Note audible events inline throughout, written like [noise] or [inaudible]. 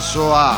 bidazoa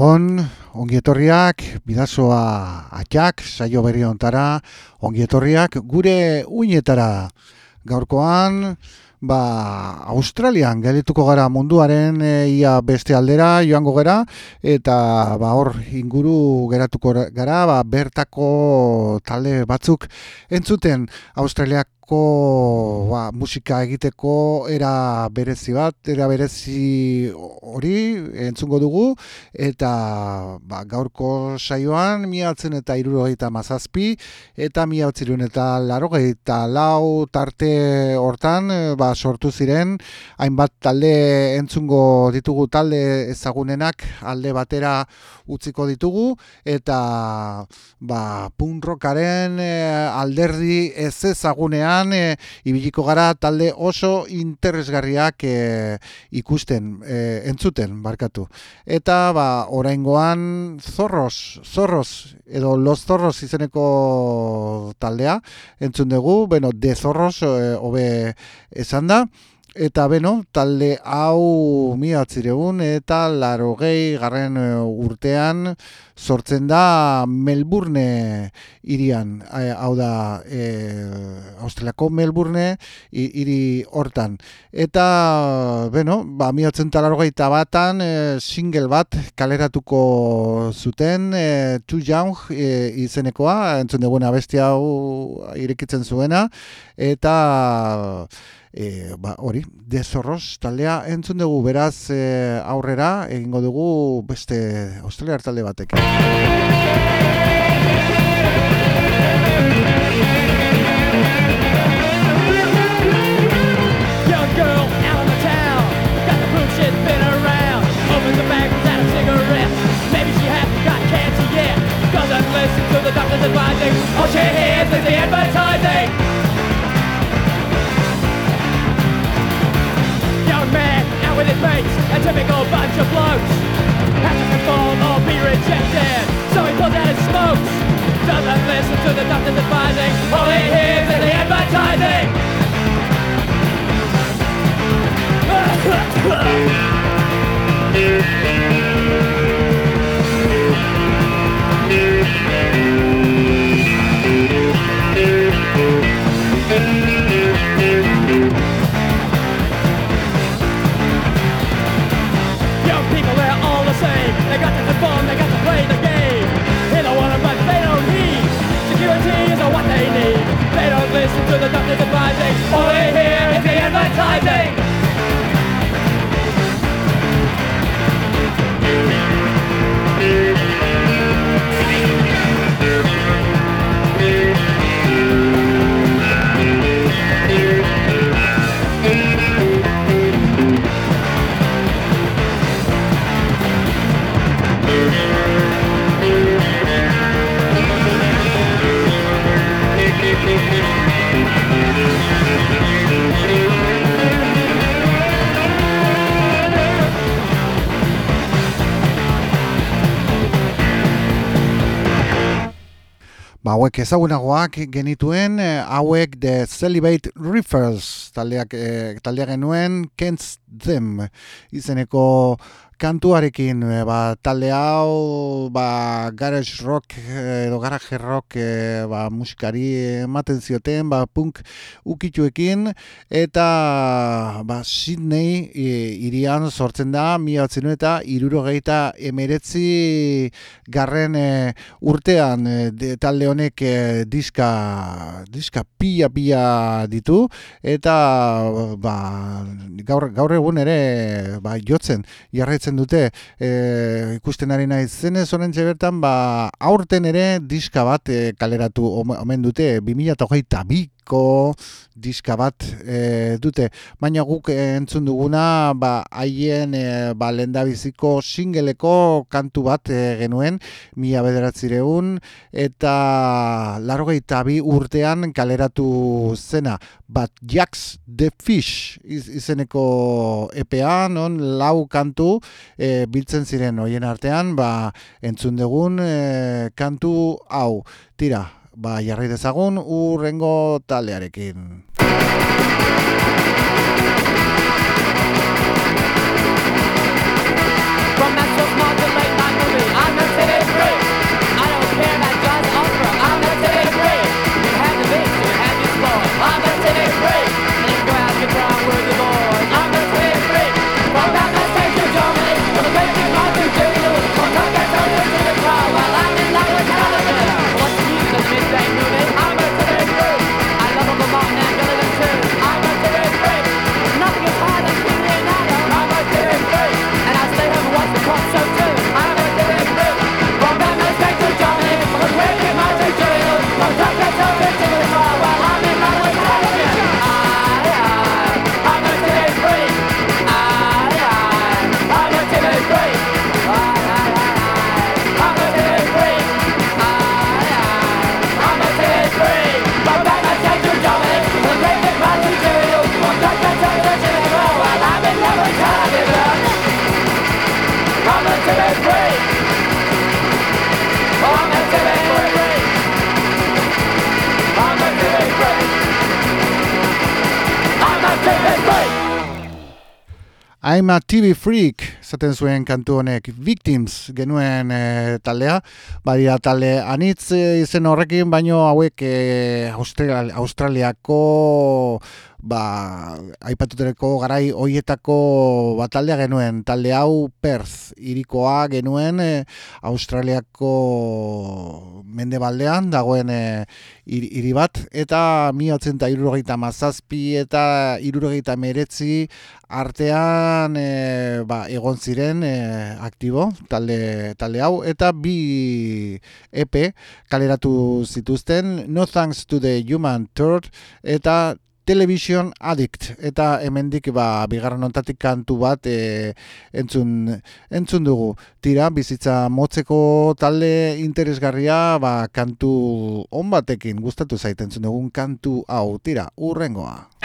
Aia! ongietorriak, bidazoa atxak, saio berri ontara, ongietorriak, gure uinetara gaurkoan, ba, Australian gelituko gara munduaren e, ia beste aldera joango gara, eta ba, hor inguru geratuko gara, ba, bertako talde batzuk entzuten Australiak ba, musika egiteko era berezi bat, era berezi hori entzungo dugu, eta ba, gaurko saioan miatzen eta irurogeita mazazpi, eta miatzen eta larogeita lau tarte hortan ba, sortu ziren, hainbat talde entzungo ditugu talde ezagunenak alde batera utziko ditugu, eta ba, punrokaren eh, alderdi ez ezagunean, e, ibiliko gara talde oso interesgarriak e, ikusten, e, entzuten, barkatu. Eta, ba, oraingoan zorros, zorros, edo los zorros izeneko taldea, entzun dugu, bueno, de zorros, hobe esan da, eta beno, talde hau miatzireun eta laro gehi garren e, urtean sortzen da Melbourne irian, e, hau da e, Australiako Melbourne hiri hortan. Eta, beno, ba, miatzen talaro gehi batan e, single bat kaleratuko zuten, e, Too Young e, izenekoa, entzun duguna bestia hau irekitzen zuena, eta e, ba, hori, dezorroz taldea entzun dugu beraz e, aurrera egingo dugu beste australiar talde batek. Out on the town Got the boom shit been with his a typical bunch of blokes. Has to conform or be rejected, so he pulls out his smokes. Doesn't listen to the doctor's advising, all he hears is the advertising. [laughs] They got to perform, they got to play the game. They don't want them, but they don't need. Security isn't what they need. They don't listen to the doctor's advising. All they hear is the advertising. Ba, hauek ezagunagoak genituen, eh, hauek The Celibate Riffers taldeak, eh, taldeak genuen, Kent's Them, izeneko kantuarekin e, ba, talde hau ba, garage rock eh, edo garage rock e, ba, musikari ematen zioten ba, punk ukituekin eta ba, Sydney e, irian sortzen da miatzen eta irurogeita emeretzi garren urtean de, talde honek diska, diska pia pia ditu eta ba, gaur, gaur egun ere ba, jotzen jarretzen dute e, ikusten ari naiz. Zenez honen bertan ba aurten ere diska bat e, kaleratu omen dute 2022 ko diska bat e, dute. Baina guk entzun duguna ba haien e, ba lendabiziko singeleko kantu bat e, genuen mila bederatzireun eta larrogeita bi urtean kaleratu zena. Bat Jax the Fish iz, izeneko EPA non lau kantu e, biltzen ziren hoien artean ba entzun dugun e, kantu hau. Tira ba, jarri dezagun urrengo taldearekin. TV freak, zaten zuen kantu honek, victims genuen e, taldea, badia talde anitz e, izen horrekin, baino hauek e, Australiako ba, aipatutereko garai hoietako bataldea genuen, talde hau Perth irikoa genuen e, Australiako mendebaldean dagoen e, hiri bat, eta mi eta irurogeita mazazpi eta irurogeita meretzi artean e, ba, egon ziren e, aktibo talde, talde hau, eta bi EP kaleratu zituzten, No Thanks to the Human Third, eta Television Addict eta hemendik ba bigarren hontatik kantu bat e, entzun, entzun dugu. Tira bizitza motzeko talde interesgarria ba kantu on batekin gustatu zaiten entzun dugun kantu hau. Tira, urrengoa.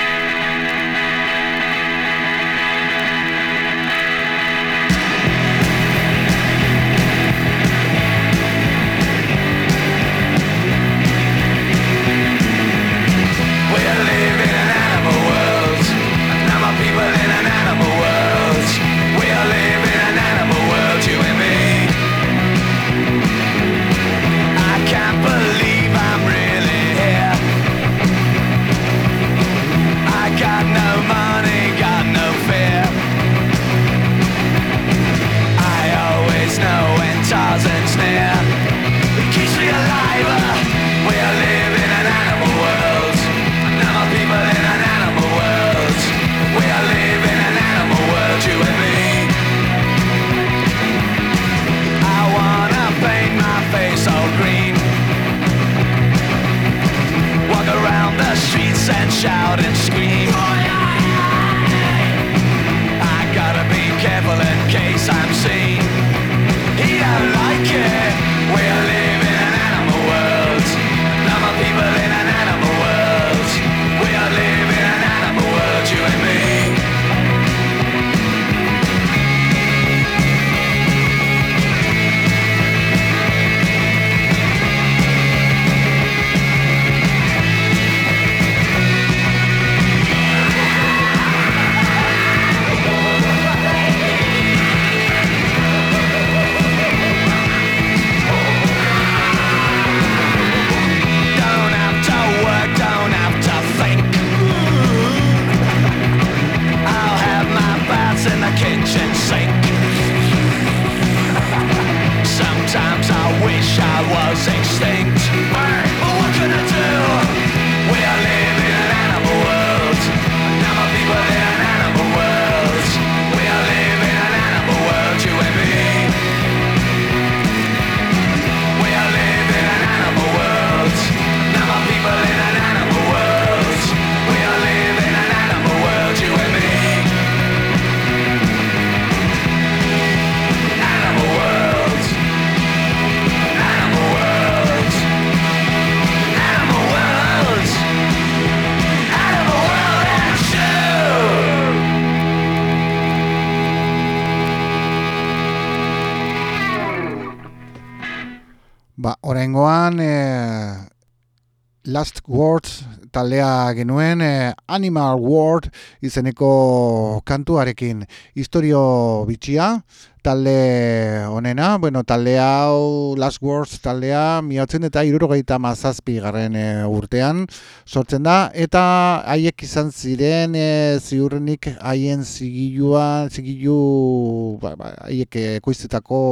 Taldea genuen eh, Animal World izeneko kantuarekin. Historio bitxia talde honena, bueno, talde hau Last Words taldea miatzen eta irurogeita mazazpi garren eh, urtean sortzen da, eta haiek izan ziren e, ziurrenik haien zigilua, zigilu ba, ba, haiek ekoiztetako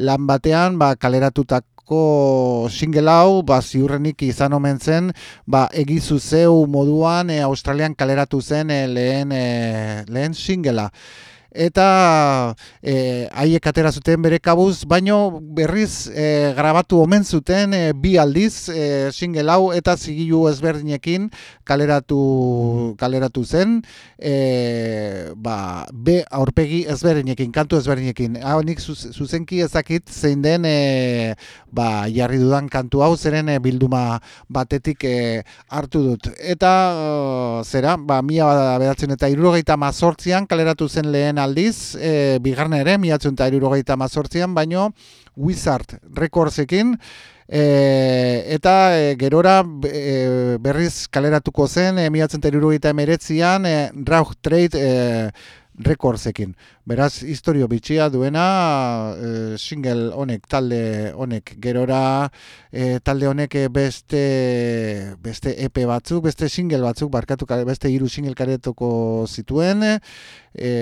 lan batean, ba, kaleratutak single hau ba ziurrenik izan omen zen ba egizu zeu moduan e, Australian kaleratu zen e, lehen e, lehen singlea eta e, haiek atera zuten bere kabuz, baino berriz e, grabatu omen zuten e, bi aldiz e, single hau eta zigilu ezberdinekin kaleratu kaleratu zen e, ba, be aurpegi ezberdinekin, kantu ezberdinekin. Hau nik zuzenki ezakit zein den e, ba, jarri dudan kantu hau zeren bilduma batetik e, hartu dut. Eta zera, ba, mila beratzen eta irurogeita mazortzian kaleratu zen lehen aldiz, e, bigarren ere, miatzen eta irurogeita mazortzian, baino Wizard Recordsekin, e, eta e, gerora e, berriz kaleratuko zen, e, miatzen eta irurogeita emeretzian, e, Rauch Trade e, rekordzekin. Beraz, historio bitxia duena, e, single honek, talde honek gerora, e, talde honek beste, beste EP batzuk, beste single batzuk, barkatu, beste hiru single karetoko zituen, e,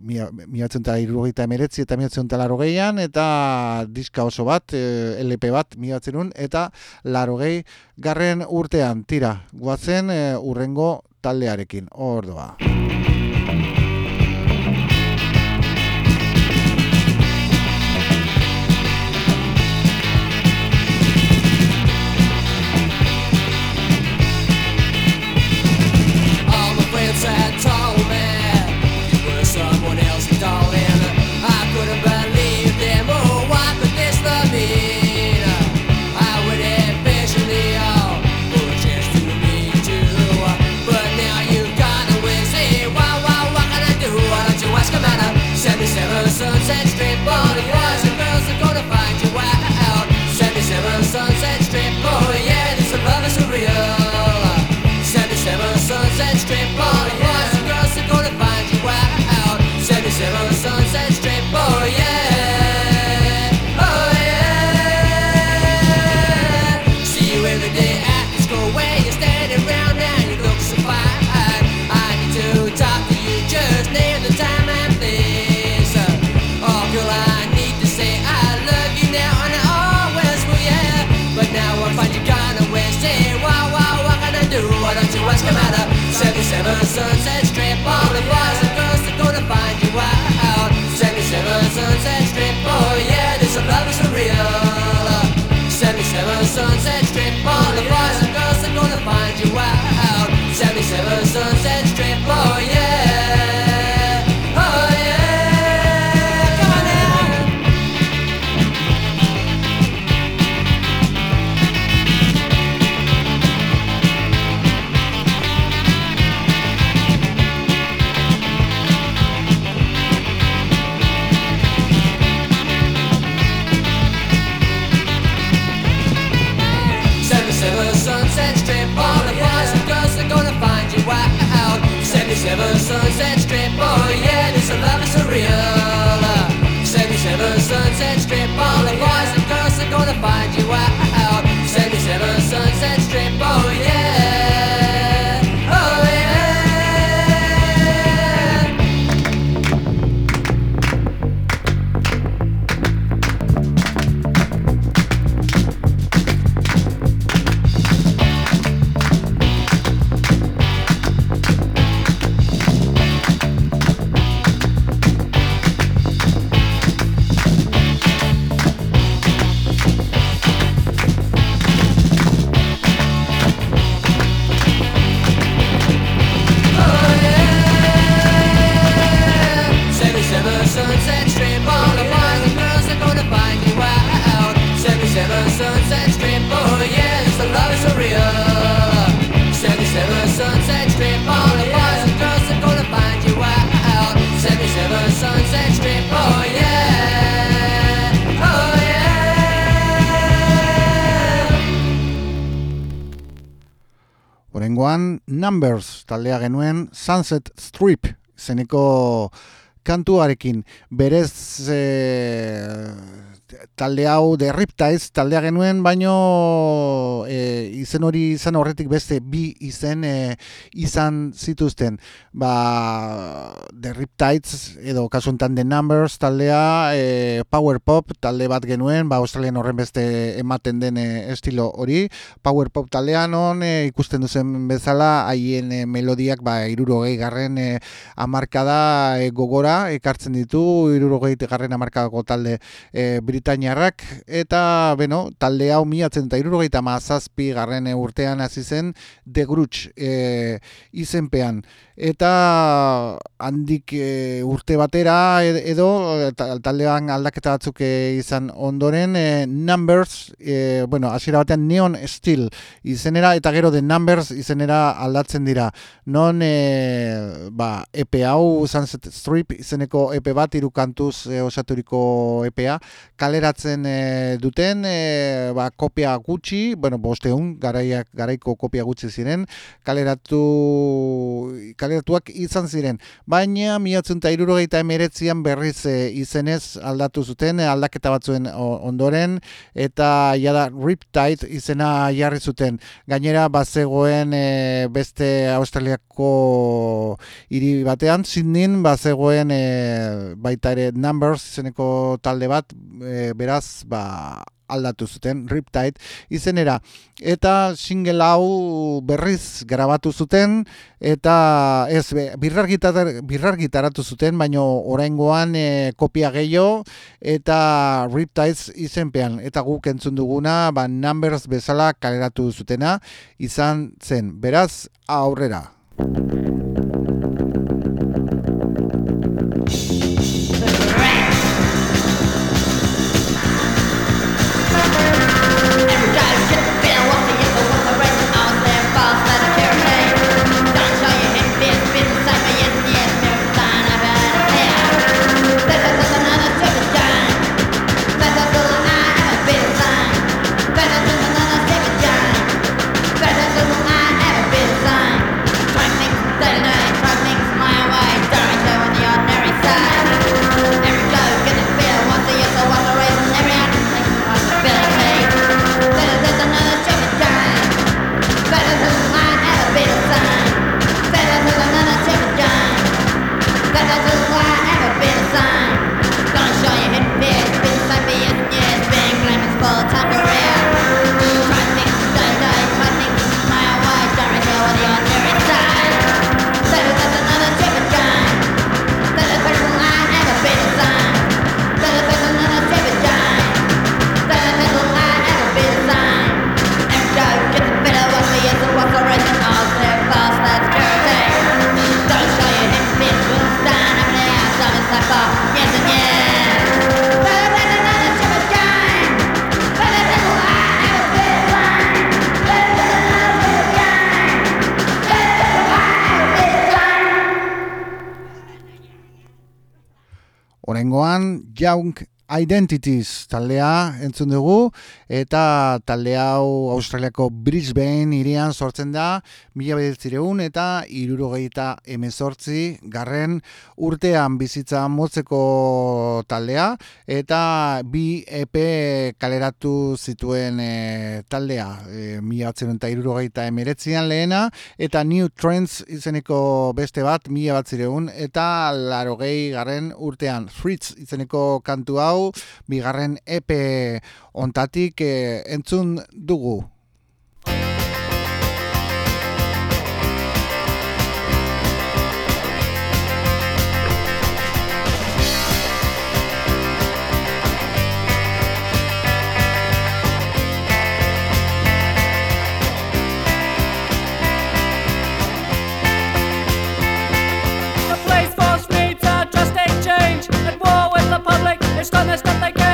miatzen eta irurogeita emeretzi eta miatzen eta laro gehian, eta diska oso bat, e, LP bat miatzen eta laro gehi garren urtean, tira, guatzen e, urrengo taldearekin, ordoa. Numbers taldea genuen Sunset Strip zeneko kantuarekin. Berez e, talde hau de Riptides taldea genuen, baino e, izen hori izan horretik beste bi izen e, izan zituzten. Ba, Riptides edo kasuntan The Numbers taldea e, Power Pop talde bat genuen, ba, Australian horren beste ematen den e, estilo hori. Power Pop taldean on e, ikusten duzen bezala haien e, melodiak ba, irurogei garren e, amarkada e, gogora ekartzen ditu, irurogei garren amarkadako talde e, Britainiarrak. Eta beno, talde hau miatzen eta irurogeita mazazpi garren urtean hasi zen The Grutsch e, izenpean eta handik e, urte batera edo taldean aldaketa batzuk e, izan ondoren e, Numbers, e, bueno, hasiera batean Neon Steel izenera eta gero The Numbers izenera aldatzen dira. Non e, ba, EP hau Sunset Strip izeneko EP bat irukantuz e, osaturiko EPA kaleratzen e, duten e, ba, kopia gutxi, bueno, bosteun, garaiak, garaiko kopia gutxi ziren, kaleratu kaleratuak izan ziren. Baina, miatzen eta emeretzian berriz izenez aldatu zuten, aldaketa batzuen ondoren, eta jada Riptide izena jarri zuten. Gainera, bazegoen beste Australiako hiri batean, Sydneyn, bazegoen e, baita ere Numbers izeneko talde bat, beraz, ba, aldatu zuten Riptide izenera. Eta single hau berriz grabatu zuten eta ez birrar gitaratu zuten baino oraingoan e, kopia gehiago eta Riptides izenpean. Eta guk entzun duguna ba numbers bezala kaleratu zutena izan zen. Beraz aurrera Young Identities taldea entzun dugu eta talde hau Australiako Brisbane irian sortzen da mila bedetzireun eta irurogeita emezortzi garren urtean bizitza motzeko taldea eta bi EP kaleratu zituen e, taldea e, mila batzen eta irurogeita emeretzian lehena eta New Trends izeneko beste bat mila batzireun eta larogei garren urtean. Fritz izeneko kantu hau bigarren epe ontatik eh, entzun dugu. It's gonna stop the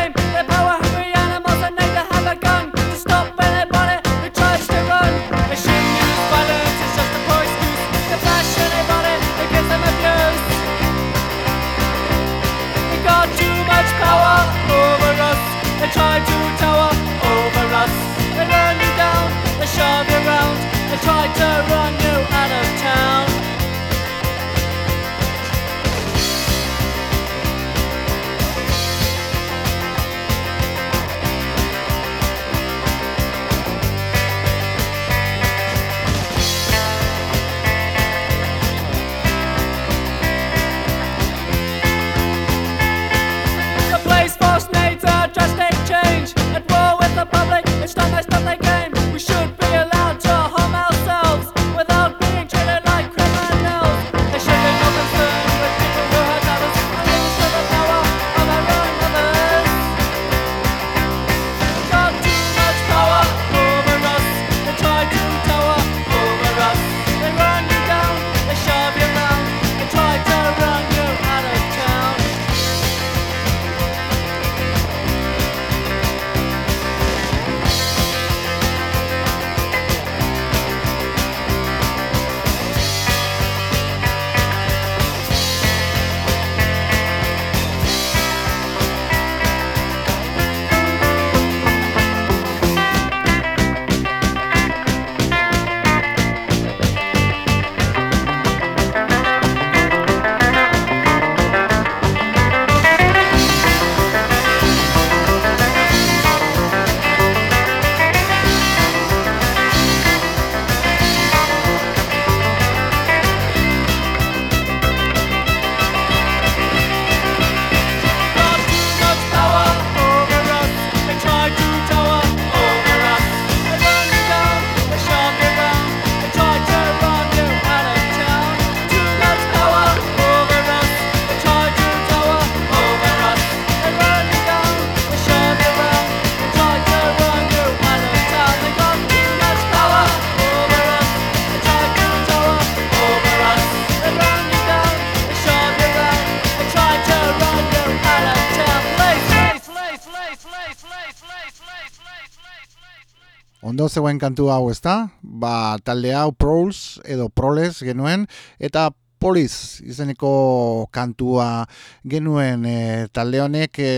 Ondo zegoen kantu hau, ezta? Ba, talde hau Proles edo Proles genuen eta Poliz izeneko kantua genuen e, talde honek e,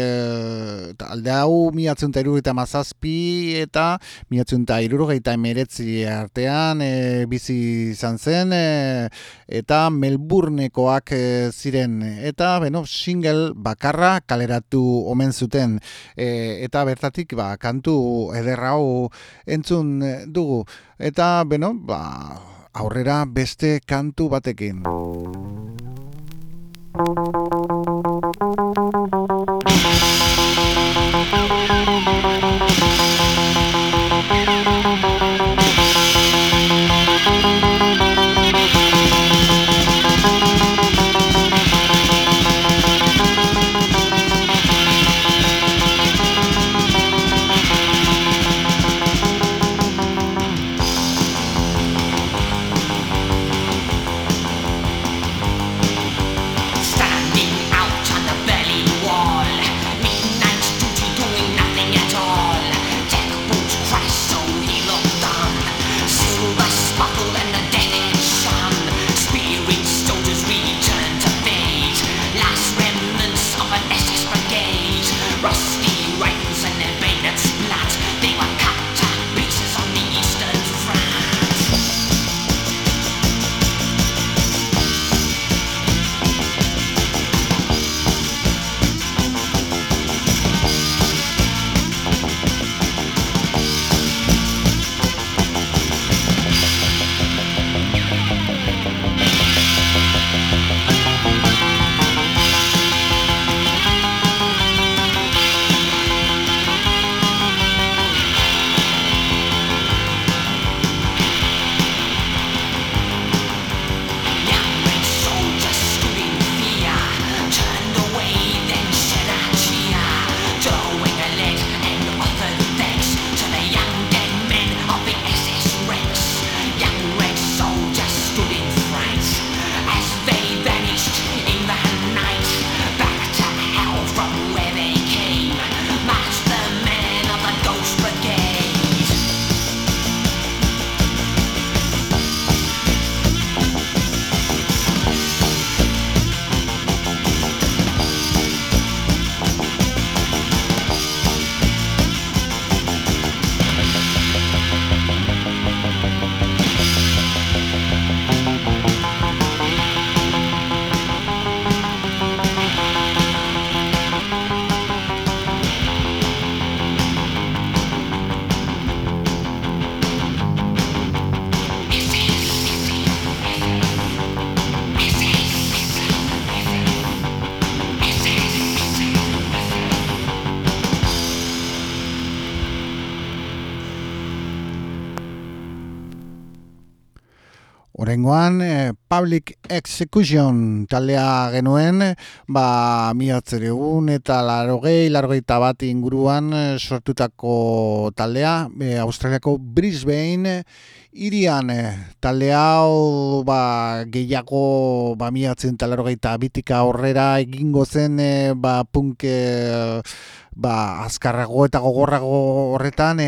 talde hau miatzen eta mazazpi eta miatzen eta emeretzi artean e, bizi izan zen e, eta Melbournekoak e, ziren. Eta beno, single bakarra kaleratu omen zuten. E, eta bertatik ba, kantu ederrau entzun dugu. Eta beno, ba, aurrera beste kantu batekin. Horengoan, eh, Public Execution taldea genuen, ba, miatzere eta larogei, larogei bat inguruan eh, sortutako taldea, e, Australiako Brisbane, irian taldea hau ba, gehiago ba, miatzen talarogei eta bitika horrera egingo zen ba, punk ba, azkarrago eta gogorrago horretan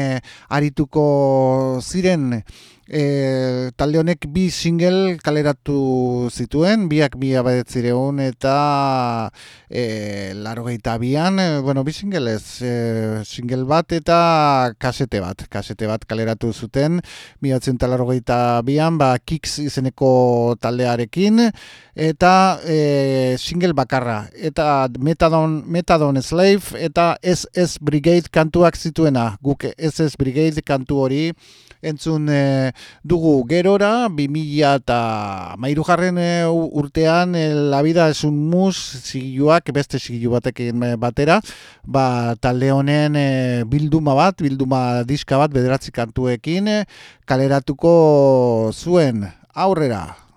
arituko ziren e, talde honek bi single kaleratu zituen, biak bi abadetzireun eta e, laro bian, e, bueno, bi single ez, e, single bat eta kasete bat, kasete bat kaleratu zuten, biatzen eta laro bian, ba, Kicks izeneko taldearekin, eta e, single bakarra, eta Metadon, Metadon Slave, eta SS Brigade kantuak zituena, guk SS Brigade kantu hori, entzun e, dugu gerora, 2000 eta mairu jarren e, urtean, e, la vida es un mus zigiluak, beste zigilu batekin batera, ba, talde honen e, bilduma bat, bilduma diska bat, bederatzi kantuekin, e, kaleratuko zuen aurrera.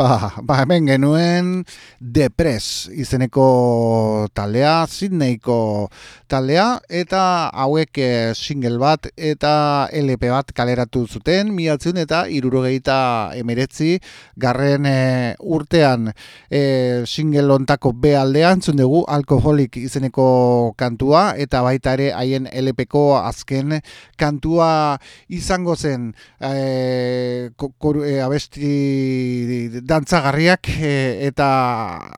Epa, ba, hemen genuen Depres izeneko taldea, Sydneyko taldea, eta hauek eh, single bat eta LP bat kaleratu zuten, miatzen eta irurogeita emeretzi, garren eh, urtean. E, single ontako B aldean, dugu alkoholik izeneko kantua, eta baita ere haien LPko azken kantua izango zen. E, abesti dantzagarriak e, eta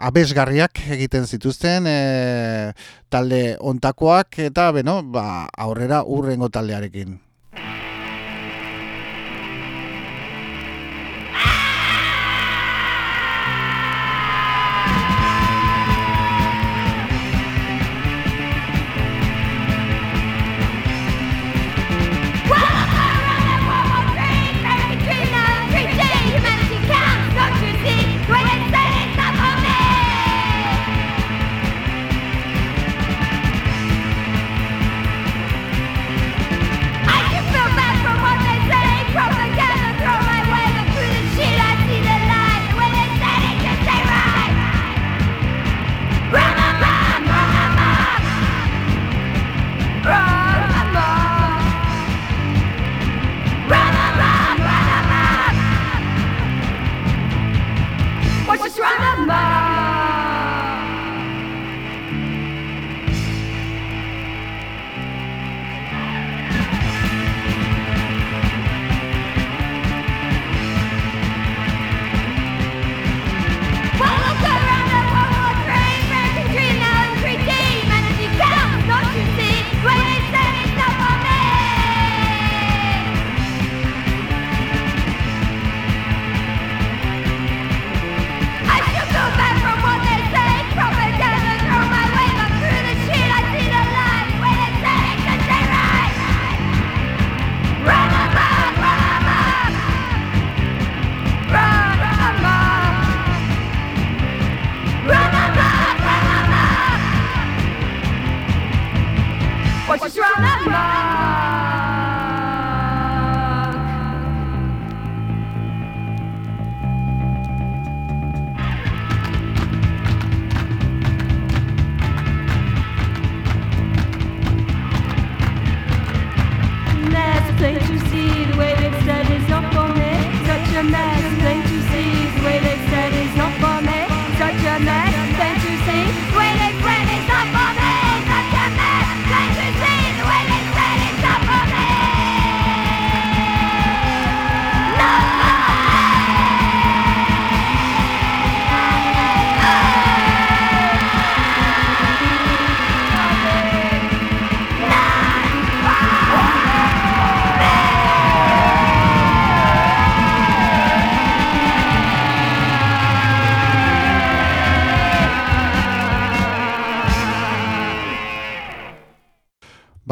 abesgarriak egiten zituzten e, talde ontakoak eta beno, ba, aurrera urrengo taldearekin.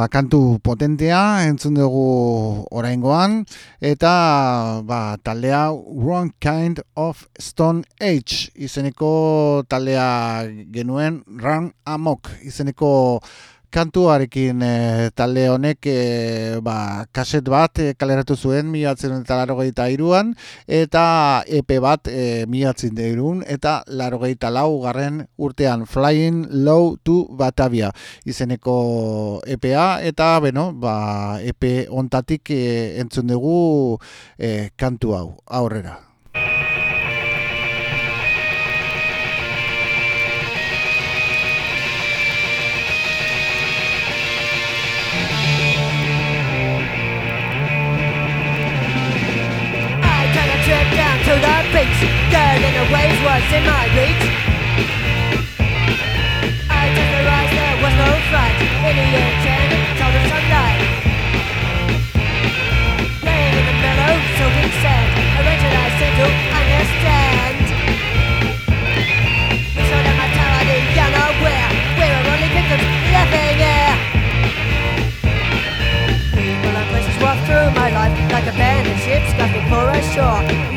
Ba, kantu potentea entzun dugu oraingoan. Eta ba, taldea Wrong Kind of Stone Age izeneko taldea genuen Run Amok izeneko kantuarekin e, talde honek e, ba, kaset bat e, kaleratu zuen milatzen eta larogeita iruan eta EP bat e, milatzen irun eta larogeita lau garren urtean Flying Low to Batavia izeneko EPA eta beno, ba, EP ontatik e, entzun dugu e, kantu hau aurrera. Beach. Girl in the waves was in my reach. I the rise, there was no fright. In the air, told the sunlight. Laying in the mellow, soaking sand. Eventually I seem life like abandoned ships got before a shore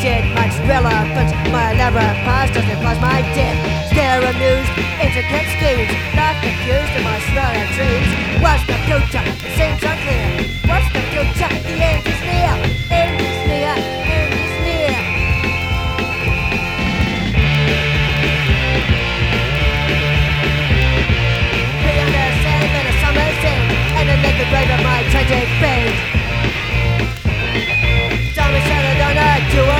shit much relevance. My elaborate past doesn't cause my death. Scare amused, intricate schemes, not confused in my swirling dreams. What's the future? Seems unclear. What's the future? The end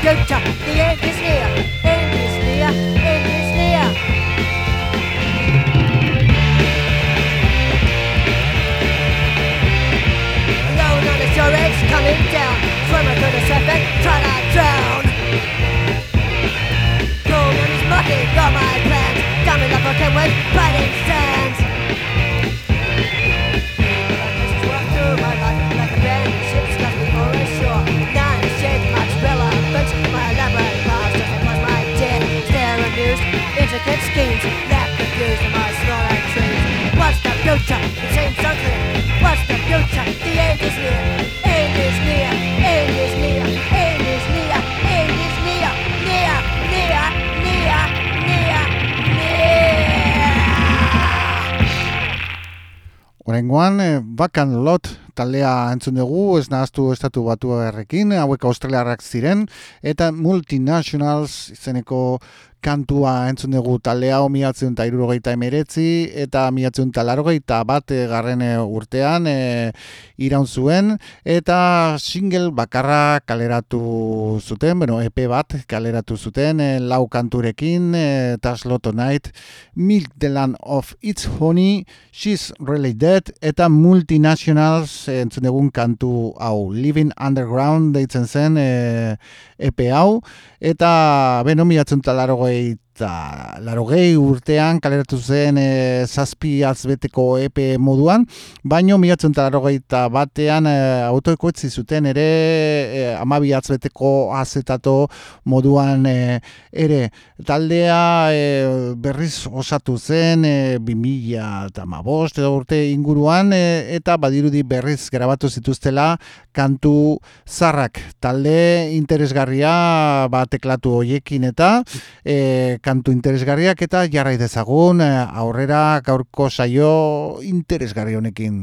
future, the end is near, end is near, end is near. Alone on the shore edge, coming down, swimmer through the surface, try not drown. Cold and it's mocking all my plans, coming up okay with biting sands. Walk future? It seems so clear. What's the future? The end is near. End is near. End is near. End is near. End is near. Near. Near. Near. Near. Near. Horengoan, eh, Bakan Lot taldea entzun dugu, ez nahaztu estatu batu errekin, hauek australiarrak ziren, eta Multinationals izeneko kantua entzun dugu taldea hau miatzen eta irurogeita emeretzi, eta miatzen eta larogeita bat eh, garren eh, urtean e, iraun zuen, eta single bakarra kaleratu zuten, bueno, EP bat kaleratu zuten, e, lau kanturekin, e, Tasloto Night, Milk the Land of Its Honey, She's Really Dead, eta Multinationals e, entzun dugun kantu hau, Living Underground deitzen zen e, EP hau, eta beno miatzen eta larogei eta larogei urtean kaleratu zen e, zazpi azbeteko EP moduan, baino miatzen eta larogeita batean e, autoekoetzi zuten ere e, amabi azbeteko azetato moduan e, ere. Taldea e, berriz osatu zen e, 2000 eta mabost edo urte inguruan e, eta badirudi berriz grabatu zituztela kantu zarrak. Talde interesgarria ba, teklatu hoiekin eta e, kantu interesgarriak eta jarrai dezagun e, aurrera gaurko saio interesgarri honekin.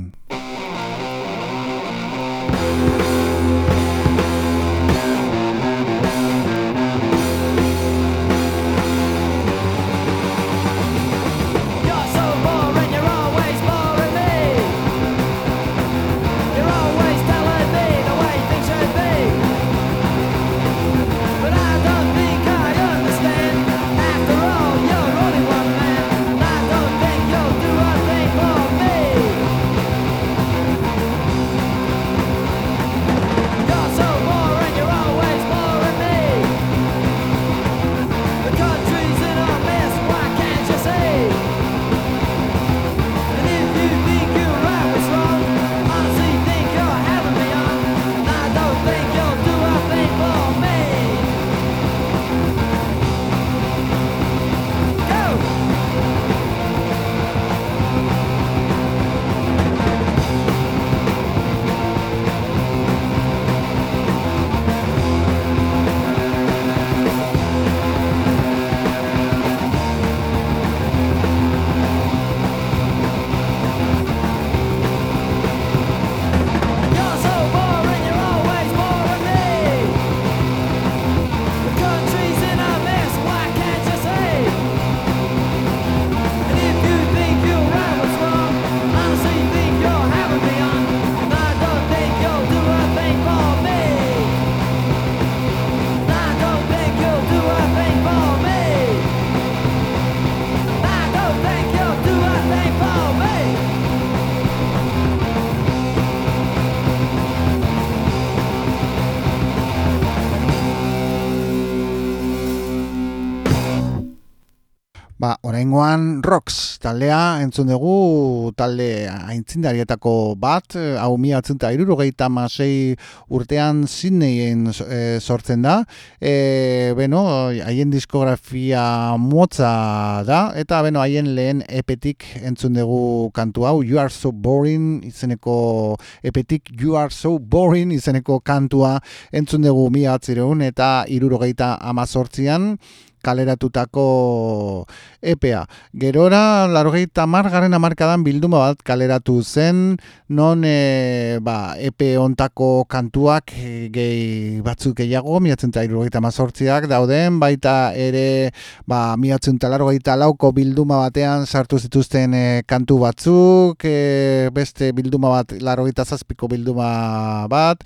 Oraingoan Rocks taldea entzun dugu talde aintzindarietako bat, eh, hau mila atzunta irurogeita masei urtean Sydneyen e, sortzen da. E, beno, haien diskografia motza da, eta beno, haien lehen epetik entzun dugu kantu hau, You Are So Boring izeneko epetik, You Are So Boring izeneko kantua entzun dugu mila atzireun, eta irurogeita amazortzian, kaleratutako EPA. Gerora, larogeita margaren amarkadan bilduma bat kaleratu zen, non e, ba, EP ontako kantuak e, gehi batzuk gehiago, miatzen eta irurogeita mazortziak dauden, baita ere ba, miatzen eta larogeita lauko bilduma batean sartu zituzten e, kantu batzuk, e, beste bilduma bat, larogeita zazpiko bilduma bat,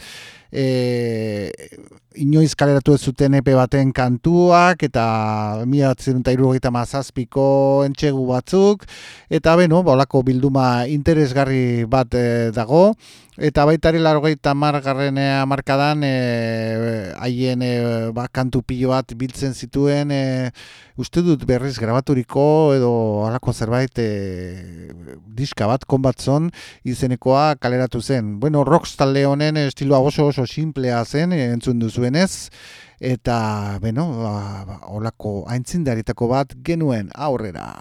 e, inoiz kaleratu ez zuten epe baten kantuak eta mila bat mazazpiko entxegu batzuk. Eta beno, bolako bilduma interesgarri bat e, dago Eta baita ere largoita margarren amarkadan e, haien e, ba, kantu pilo bat biltzen zituen e, uste dut berriz grabaturiko edo alako zerbait e, diska bat konbatzon izenekoa kaleratu zen. Bueno, rocks talde honen estiloa oso oso simplea zen e, entzun duzuenez eta beno, ba, ba, olako aintzindaritako bat genuen aurrera.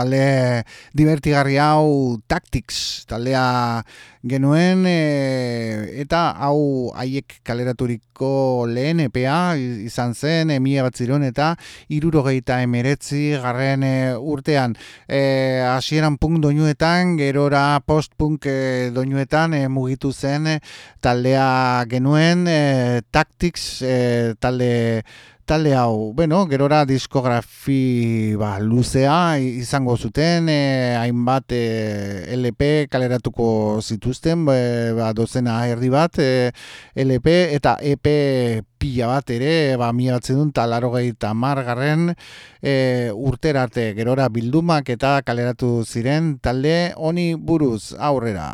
Talde divertigarri hau Tactics taldea genuen e, eta hau haiek kaleraturiko lehen EPA izan zen emia bat ziron eta irurogeita emeretzi garren e, urtean. E, hasieran punk doinuetan gerora post-punk e, doinuetan e, mugitu zen taldea genuen e, Tactics e, talde talde hau, bueno, gerora diskografi ba, luzea izango zuten, e, hainbat e, LP kaleratuko zituzten, ba, dozena herri bat, e, LP eta EP pila bat ere, ba, mila bat zedun talaro gehieta margarren e, urterarte gerora bildumak eta kaleratu ziren talde honi buruz aurrera.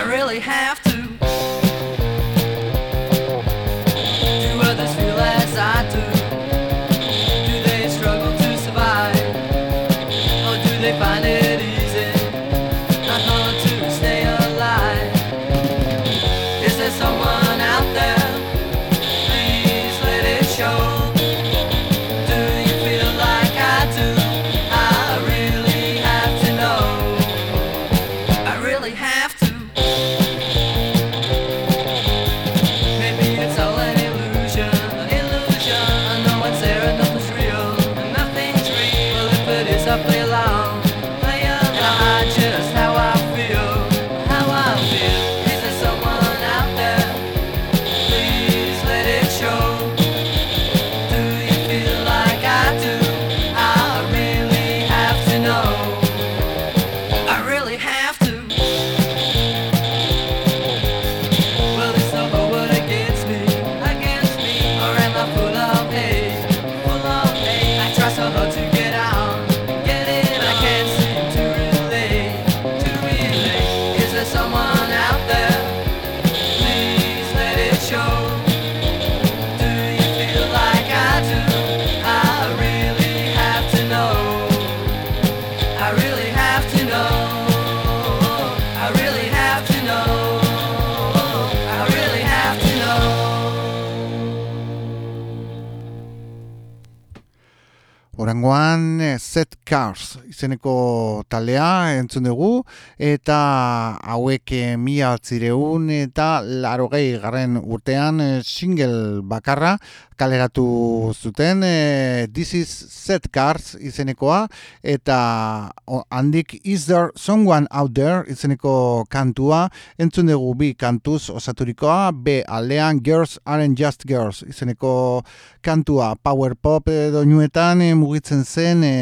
I really have to. Cars izeneko talea entzun dugu eta hauek mila atzireun eta laro gehi garren urtean single bakarra kaleratu zuten e, This is Set Cars izenekoa eta handik Is there someone out there izeneko kantua entzun dugu bi kantuz osaturikoa B aldean Girls aren't just girls izeneko kantua. Power Pop doinuetan e, mugitzen zen e,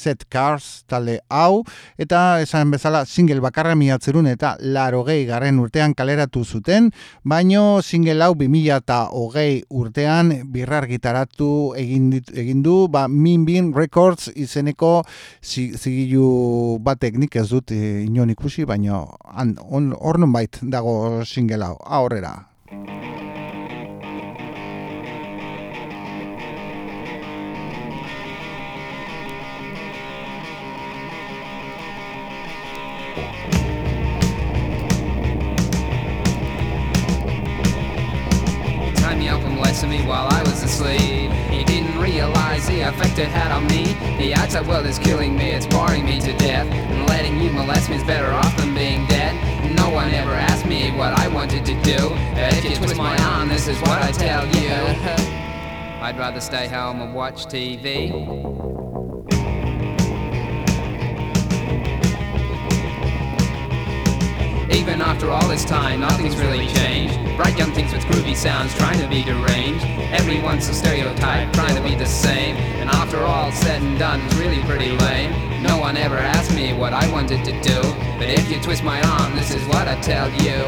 Set Cars talde hau. Eta esan bezala single bakarra miatzerun eta laro gehi garren urtean kaleratu zuten, baino single hau 2000 eta hogei urtean birrar gitaratu egin, du. Ba, Min Bin Records izeneko zigilu batek nik ez dut e, inon ikusi, baino hor bait dago single hau, aurrera. He didn't realize the effect it had on me. The outside world is killing me, it's boring me to death. And letting you molest me is better off than being dead. No one ever asked me what I wanted to do. If you twist my arm, this is what I tell you. [laughs] I'd rather stay home and watch TV. Even after all this time, nothing's really changed. Bright young things with groovy sounds trying to be deranged. Everyone's a stereotype, trying to be the same. And after all said and done, it's really pretty lame. No one ever asked me what I wanted to do. But if you twist my arm, this is what I tell you.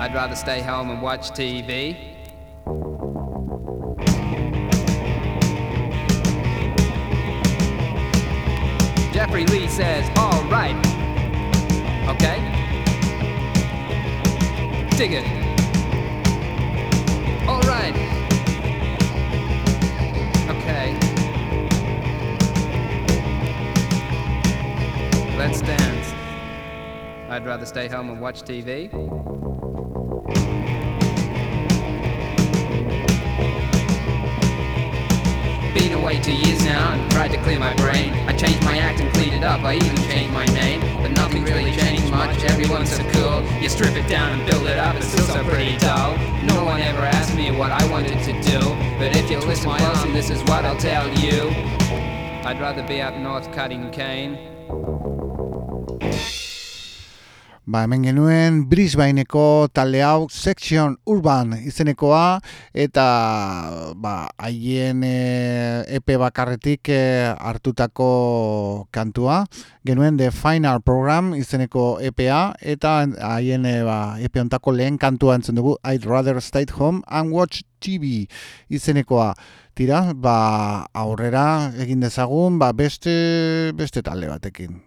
I'd rather stay home and watch TV. Jeffrey Lee says, alright. Okay? Dig it. All right. Okay. Let's dance. I'd rather stay home and watch TV. Away two years now and tried to clear my brain. I changed my act and cleaned it up. I even changed my name, but nothing really changed much. Everyone's so cool. You strip it down and build it up. It's still so pretty dull. No one ever asked me what I wanted to do, but if you listen closely, this is what I'll tell you. I'd rather be up north cutting cane. Ba, hemen genuen Brisbaneko talde hau Section Urban izenekoa eta ba, haien e, epe bakarretik e, hartutako kantua. Genuen The Final Program izeneko EPA eta haien e, ba, epe ontako lehen kantua entzun dugu I'd rather stay home and watch TV izenekoa. Tira, ba, aurrera egin dezagun ba, beste, beste talde batekin.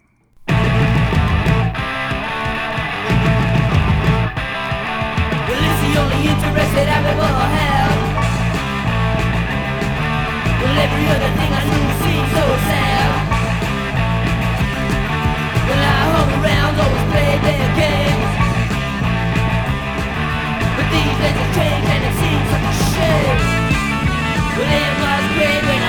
Only interest that I've ever had. Well, every other thing I do seems so sad. Well, I hung around, always played their games. But these days have changed and it seems such a shame. Well, it was great when I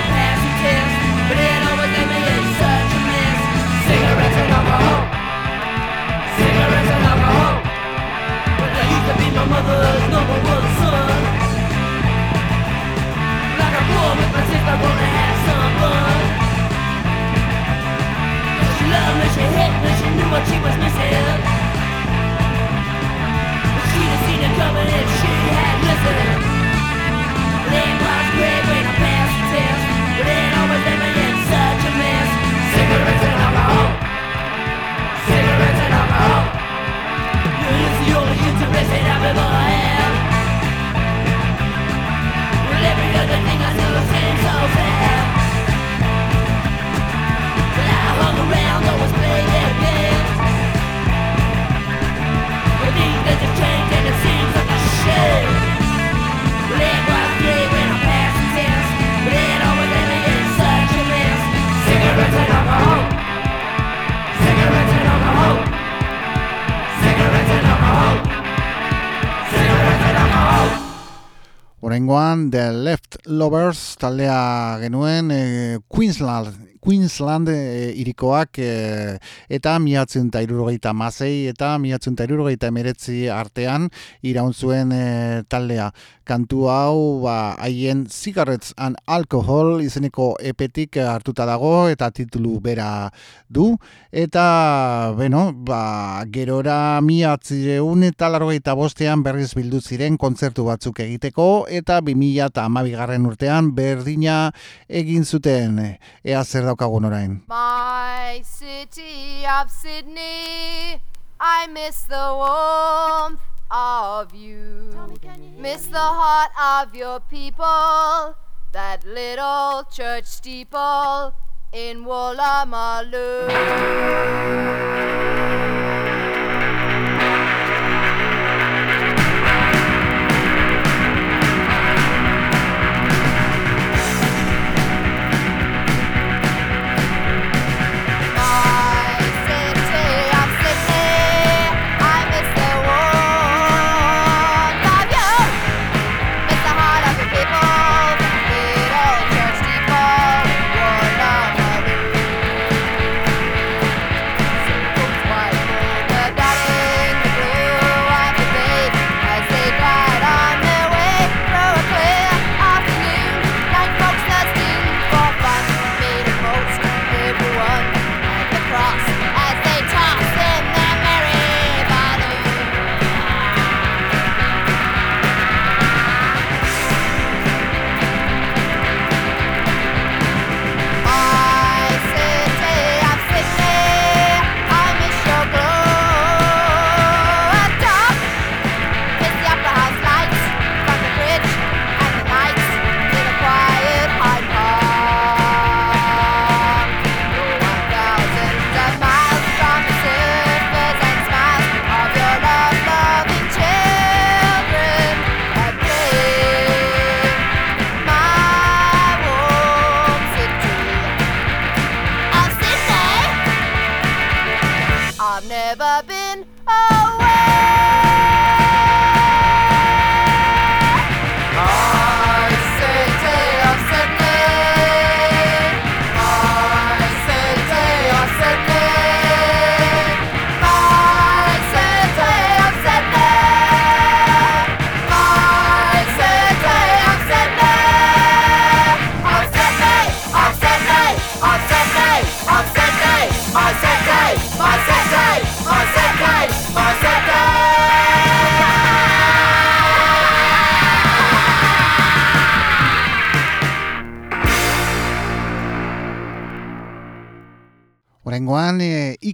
to be my mother's number one son. Like a with my sister, Horengoan, The Left Lovers taldea genuen e, Queensland, Queensland e, irikoak e, eta miatzen eta irurogeita mazei eta miatzen eta irurogeita emeretzi artean irauntzuen e, taldea. Kantu hau ba, haien Cigarettes and Alcohol izeneko epetik hartuta dago eta titulu bera du. Eta, bueno, ba, gerora miatzireun eta larrogeita bostean berriz bildu ziren kontzertu batzuk egiteko eta 2000 eta amabigarren urtean berdina egin zuten ea zer daukagun orain. My city of Sydney, I miss the warmth of you. Miss the heart of your people, that little church steeple in Woolloomooloo.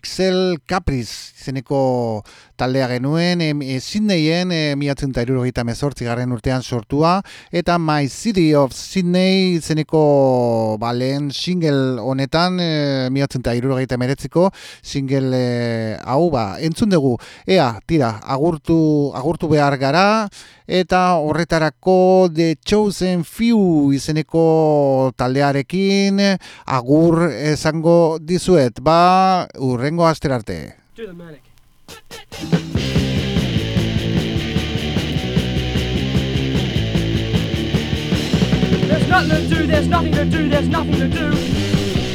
XL Capriz izeneko taldea genuen, e, Sydneyen e, miatzen eta irurogeita mezortzi garren urtean sortua, eta My City of Sydney izeneko ba, lehen single honetan, e, miatzen eta irurogeita meretziko single e, hau, ba, entzun dugu, ea, tira, agurtu, agurtu behar gara, eta horretarako The Chosen Few izeneko taldearekin agur esango dizuet, ba, urrengo the manic. There's nothing to do, there's nothing to do, there's nothing to do.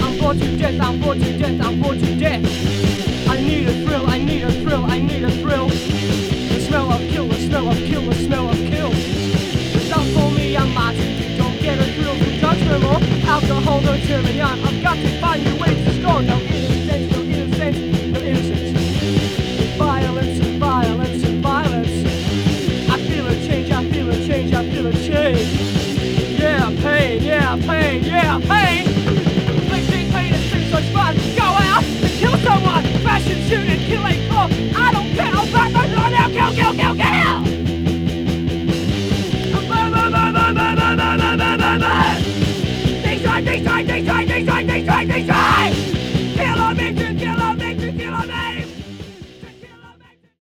I'm bored to death, I'm bored to death, I'm bored to death. I need a thrill, I need a thrill, I need a thrill. The smell of kill, the smell of kill, the smell of kill. It's not for me, I'm mad. Don't get a thrill from drugs no more. Alcohol, me on. I've got to find new ways to score. No shooting, killing, oh, I don't care about my now, kill, kill, kill.